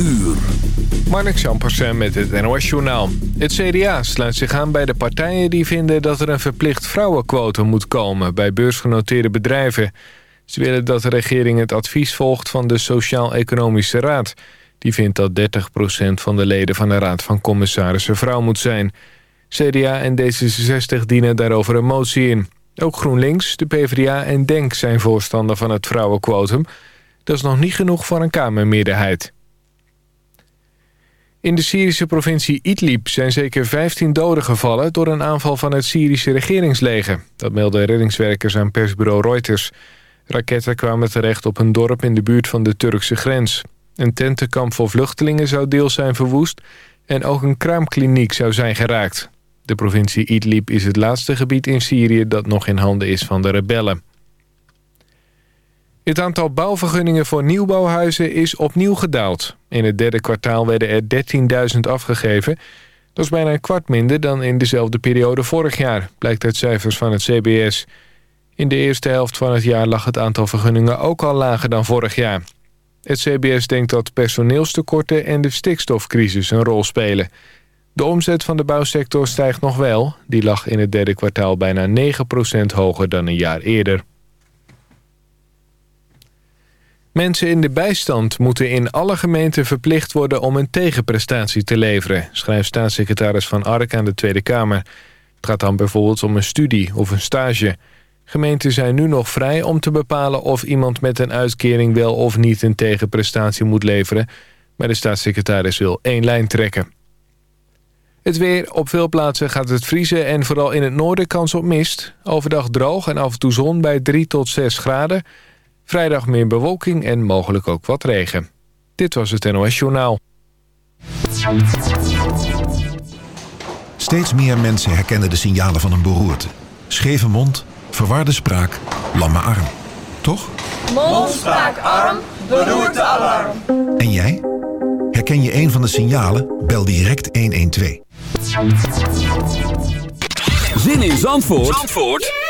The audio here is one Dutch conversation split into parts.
uur. Marnik Sampersen met het NOS Journaal. Het CDA sluit zich aan bij de partijen die vinden dat er een verplicht vrouwenquotum moet komen bij beursgenoteerde bedrijven. Ze willen dat de regering het advies volgt van de Sociaal-Economische Raad. Die vindt dat 30% van de leden van de Raad van Commissarissen vrouw moet zijn. CDA en D66 dienen daarover een motie in. Ook GroenLinks, de PvdA en DENK zijn voorstander van het vrouwenquotum. Dat is nog niet genoeg voor een Kamermeerderheid. In de Syrische provincie Idlib zijn zeker 15 doden gevallen... door een aanval van het Syrische regeringsleger. Dat melden reddingswerkers aan persbureau Reuters. Raketten kwamen terecht op een dorp in de buurt van de Turkse grens. Een tentenkamp voor vluchtelingen zou deels zijn verwoest... en ook een kraamkliniek zou zijn geraakt. De provincie Idlib is het laatste gebied in Syrië... dat nog in handen is van de rebellen. Het aantal bouwvergunningen voor nieuwbouwhuizen is opnieuw gedaald. In het derde kwartaal werden er 13.000 afgegeven. Dat is bijna een kwart minder dan in dezelfde periode vorig jaar... blijkt uit cijfers van het CBS. In de eerste helft van het jaar lag het aantal vergunningen ook al lager dan vorig jaar. Het CBS denkt dat personeelstekorten en de stikstofcrisis een rol spelen. De omzet van de bouwsector stijgt nog wel. Die lag in het derde kwartaal bijna 9% hoger dan een jaar eerder. Mensen in de bijstand moeten in alle gemeenten verplicht worden om een tegenprestatie te leveren, schrijft staatssecretaris Van Ark aan de Tweede Kamer. Het gaat dan bijvoorbeeld om een studie of een stage. Gemeenten zijn nu nog vrij om te bepalen of iemand met een uitkering wel of niet een tegenprestatie moet leveren, maar de staatssecretaris wil één lijn trekken. Het weer. Op veel plaatsen gaat het vriezen en vooral in het noorden kans op mist. Overdag droog en af en toe zon bij 3 tot 6 graden. Vrijdag meer bewolking en mogelijk ook wat regen. Dit was het NOS Journaal. Steeds meer mensen herkennen de signalen van een beroerte. Scheve mond, verwarde spraak, lamme arm. Toch? Mond, spraak, arm, beroerte, alarm. En jij? Herken je een van de signalen? Bel direct 112. Zin in Zandvoort, Zandvoort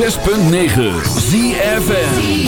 106.9 ZFN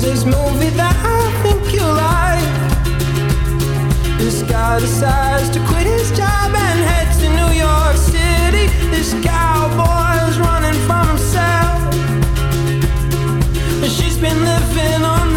This movie that I think you like. This guy decides to quit his job and head to New York City. This cowboy's running from himself. She's been living on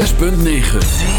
6.9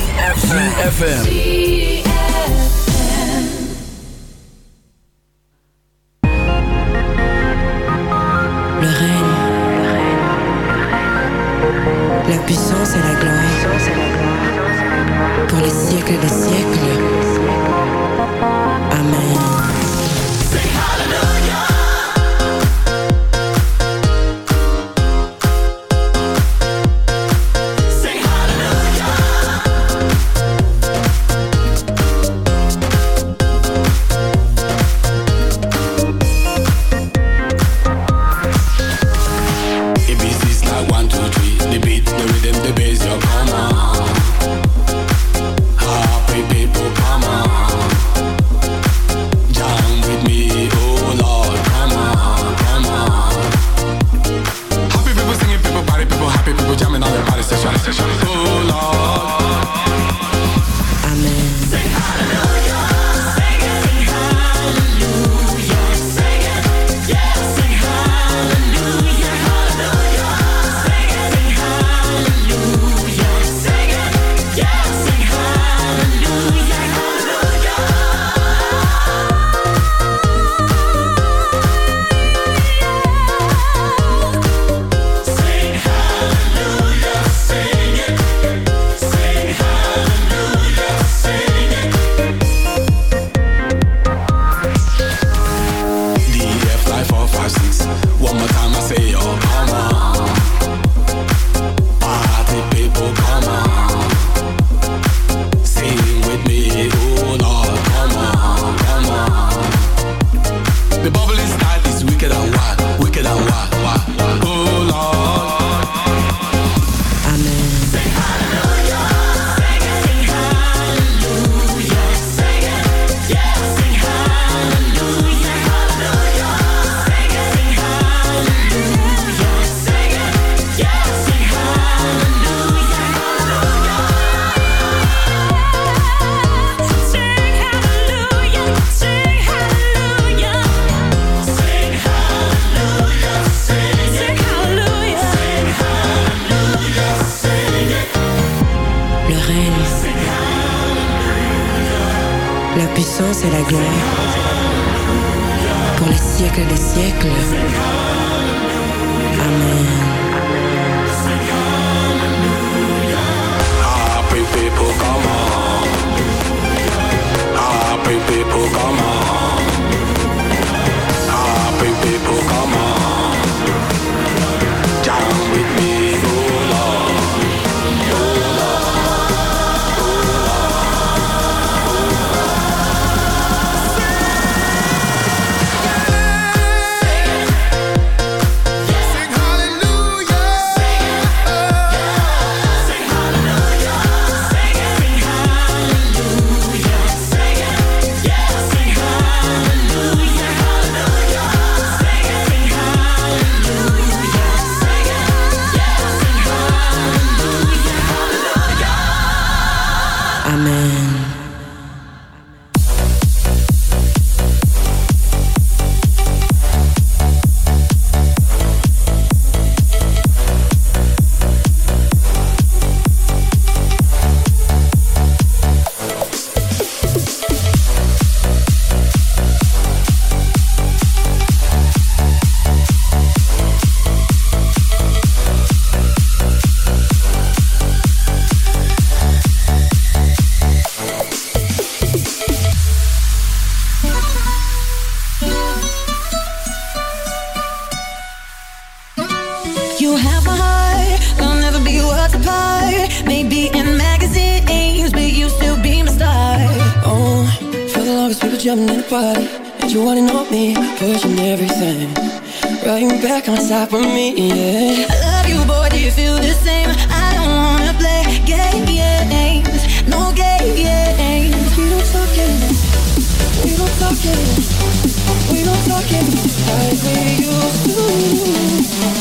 talking, we don't talking like we used to.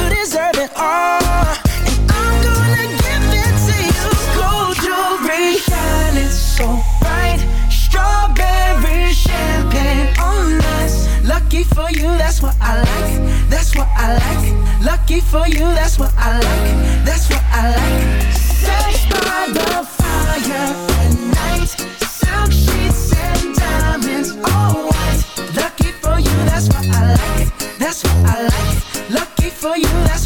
And I'm gonna give it to you. Gold jewelry shining so bright. Strawberry champagne on. Lucky for you, that's what I like. That's what I like. Lucky for you, that's what I like. That's what I like. By the fire at night. Silk sheets and diamonds, all white. Lucky for you, that's what I like. That's what I like. Lucky for you, that's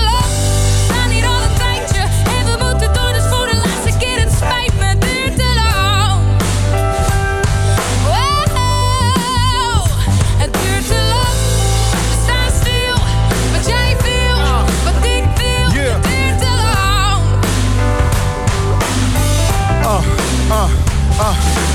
Uh.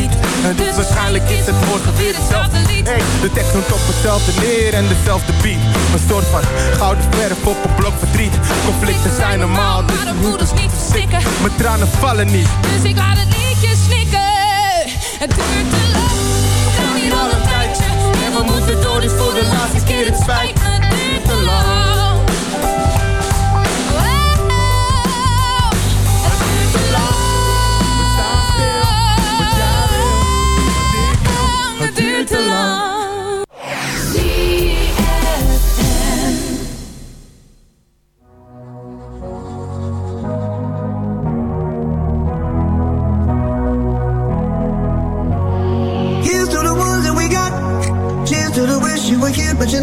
niet. En dus waarschijnlijk is het morgen weer hetzelfde lied. Hey, de tekst noemt op hetzelfde neer en dezelfde beat. Een soort van gouden verf op een blok verdriet. Conflicten zijn normaal, dus Maar de voeders niet verstikken. mijn tranen vallen niet. Dus ik laat het liedje snikken. Het duurt te lang. We gaan hier al een tijdje. En we moeten door, dus voor de laatste keer. Het spijt me, het duurt te lang.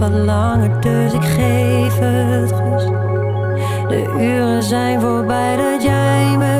wat dus ik geef het rust. De uren zijn voorbij dat jij me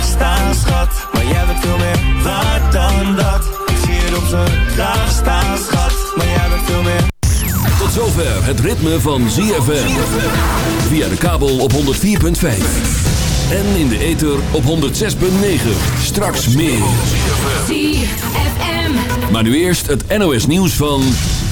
Staan, schat Maar jij bent veel meer waard dan dat Ik zie het op zijn graag staan, schat Maar jij bent veel meer Tot zover het ritme van ZFM. Via de kabel op 104.5. En in de ether op 106.9. Straks meer. ZFM. Maar nu eerst het NOS nieuws van...